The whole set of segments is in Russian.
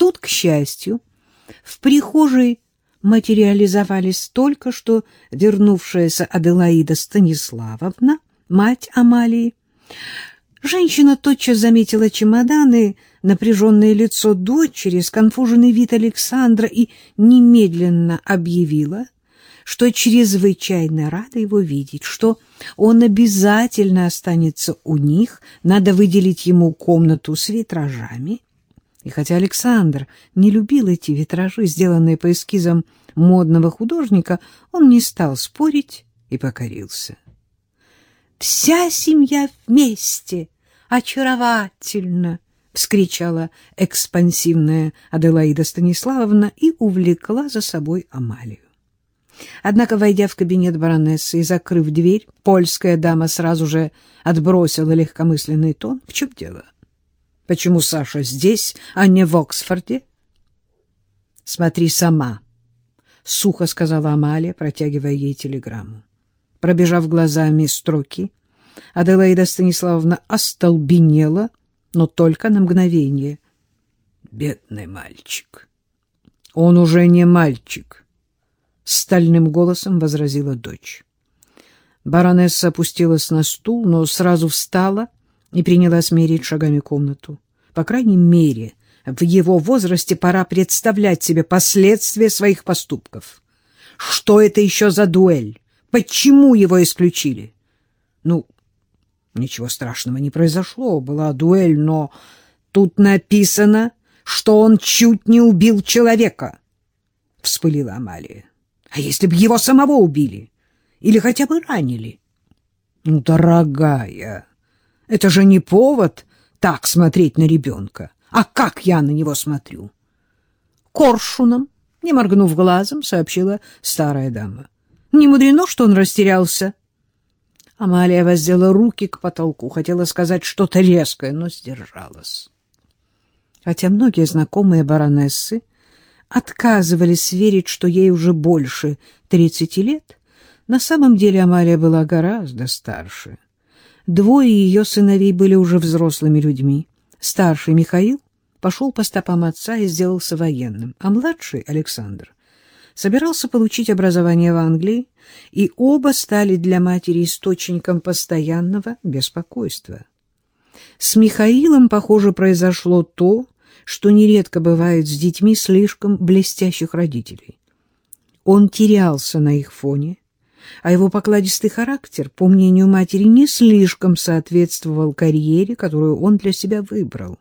Тут, к счастью, в прихожей материализовались только что вернувшаяся Аделаида Станиславовна, мать Амалии. Женщина тотчас заметила чемоданы, напряженное лицо дочери, сконфуженный вид Александра и немедленно объявила, что чрезвычайно рада его видеть, что он обязательно останется у них, надо выделить ему комнату с витражами. И хотя Александр не любил эти витражи, сделанные по эскизам модного художника, он не стал спорить и покорился. «Вся семья вместе! Очаровательно!» — вскричала экспансивная Аделаида Станиславовна и увлекла за собой Амалию. Однако, войдя в кабинет баронессы и закрыв дверь, польская дама сразу же отбросила легкомысленный тон. В чем дело? Почему Саша здесь, а не в Оксфорде? Смотри сама, — сухо сказала Амалия, протягивая ей телеграмму. Пробежав глазами строки, Аделаида Станиславовна остолбенела, но только на мгновение. Бедный мальчик. Он уже не мальчик, — стальным голосом возразила дочь. Баронесса опустилась на стул, но сразу встала и принялась мерить шагами комнату. По крайней мере, в его возрасте пора представлять себе последствия своих поступков. Что это еще за дуэль? Почему его исключили? Ну, ничего страшного не произошло, была дуэль, но тут написано, что он чуть не убил человека, — вспылила Амалия. А если бы его самого убили? Или хотя бы ранили? Ну, дорогая, это же не повод так смотреть на ребенка. А как я на него смотрю? Коршуном, не моргнув глазом, сообщила старая дама. Не мудрено, что он растерялся. Амалия воздела руки к потолку, хотела сказать что-то резкое, но сдержалась. Хотя многие знакомые баронессы отказывались верить, что ей уже больше тридцати лет, на самом деле Амалия была гораздо старше. Двое ее сыновей были уже взрослыми людьми. Старший Михаил пошел по стопам отца и сделался военным, а младший Александр собирался получить образование в Англии, и оба стали для матери источником постоянного беспокойства. С Михаилом, похоже, произошло то, что нередко бывает с детьми слишком блестящих родителей. Он терялся на их фоне, а его покладистый характер, по мнению матери, не слишком соответствовал карьере, которую он для себя выбрал.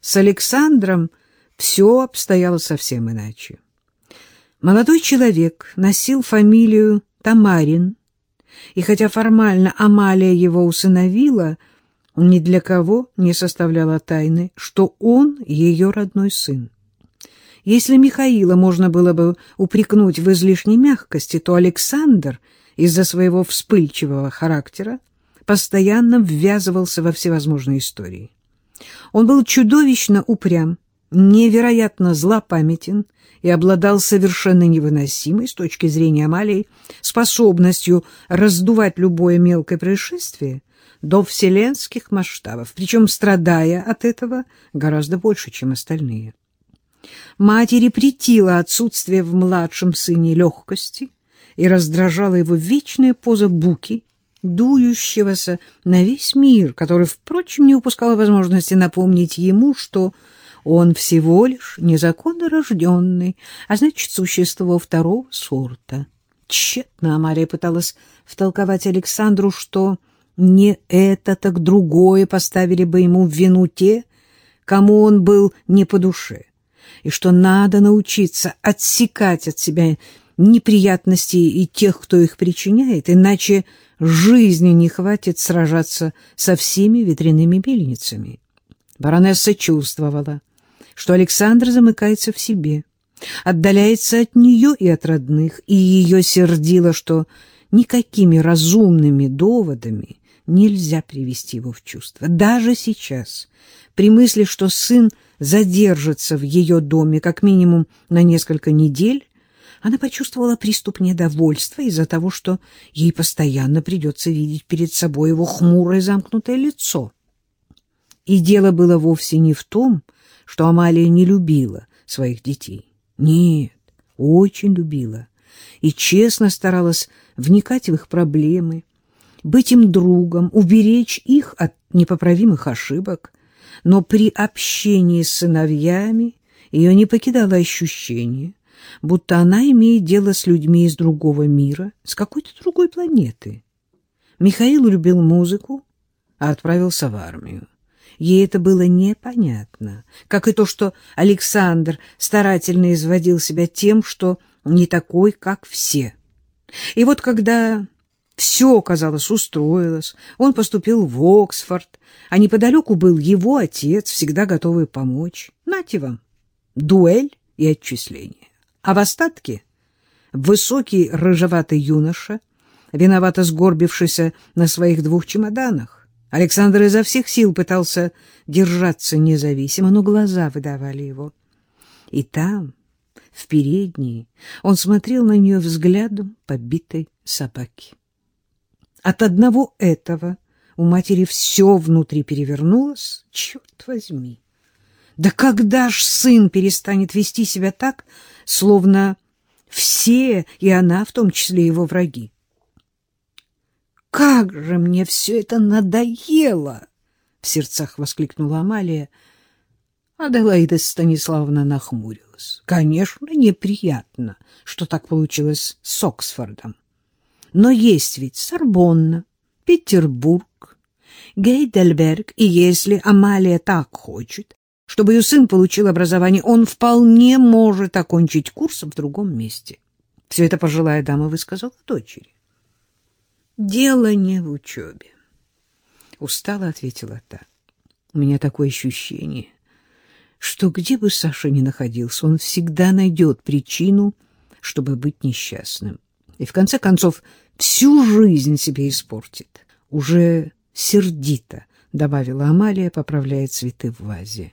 С Александром все обстояло совсем иначе. Молодой человек носил фамилию Тамарин, и хотя формально Амалия его усыновила, ни для кого не составляла тайны, что он ее родной сын. Если Михаила можно было бы упрекнуть в излишней мягкости, то Александр из-за своего вспыльчивого характера постоянно ввязывался во всевозможные истории. Он был чудовищно упрям, невероятно злопамятен и обладал совершенно невыносимой с точки зрения Амалии способностью раздувать любое мелкое происшествие до вселенских масштабов, причем страдая от этого гораздо больше, чем остальные. Матери претило отсутствие в младшем сыне легкости и раздражала его вечная поза буки, дующегося на весь мир, который, впрочем, не упускал возможности напомнить ему, что он всего лишь незаконно рожденный, а значит, существо второго сорта. Тщетно Мария пыталась втолковать Александру, что не это, так другое поставили бы ему в вину те, кому он был не по душе, и что надо научиться отсекать от себя неприятности и тех, кто их причиняет, иначе жизни не хватит сражаться со всеми ветряными мельницами. Баронесса чувствовала, что Александр замыкается в себе, отдаляется от нее и от родных, и ее сердило, что никакими разумными доводами нельзя привести его в чувство. Даже сейчас, при мысли, что сын задержится в ее доме как минимум на несколько недель, она почувствовала приступ недовольства из-за того, что ей постоянно придется видеть перед собой его хмурое замкнутое лицо. И дело было вовсе не в том, что Амалия не любила своих детей. Нет, очень любила и честно старалась вникать в их проблемы, быть им другом, уберечь их от непоправимых ошибок. Но при общении с сыновьями ее не покидало ощущение, будто она имеет дело с людьми из другого мира, с какой-то другой планеты. Михаил любил музыку, а отправился в армию. Ей это было непонятно, как и то, что Александр старательно изводил себя тем, что не такой, как все. И вот когда все, казалось, устроилось, он поступил в Оксфорд, а неподалеку был его отец, всегда готовый помочь. Нате вам, дуэль и отчисление. А в остатке высокий рыжеватый юноша, виновато сгорбившийся на своих двух чемоданах. Александр изо всех сил пытался держаться независимо, но глаза выдавали его. И там, в передней, он смотрел на нее взглядом побитой собаки. От одного этого у матери все внутри перевернулось, черт возьми. Да когда ж сын перестанет вести себя так, словно все, и она в том числе его враги? как же мне все это надоело! — в сердцах воскликнула Амалия. Аделаида Станиславовна нахмурилась. Конечно, неприятно, что так получилось с Оксфордом. Но есть ведь Сорбонна, Петербург, Гейдельберг, и если Амалия так хочет, чтобы ее сын получил образование, он вполне может окончить курс в другом месте. Все это пожилая дама высказала дочери. Дело не в учебе. Устала ответила та. У меня такое ощущение, что где бы Саша ни находился, он всегда найдет причину, чтобы быть несчастным. И в конце концов всю жизнь себе испортит. Уже сердито, добавила Амалия, поправляя цветы в вазе.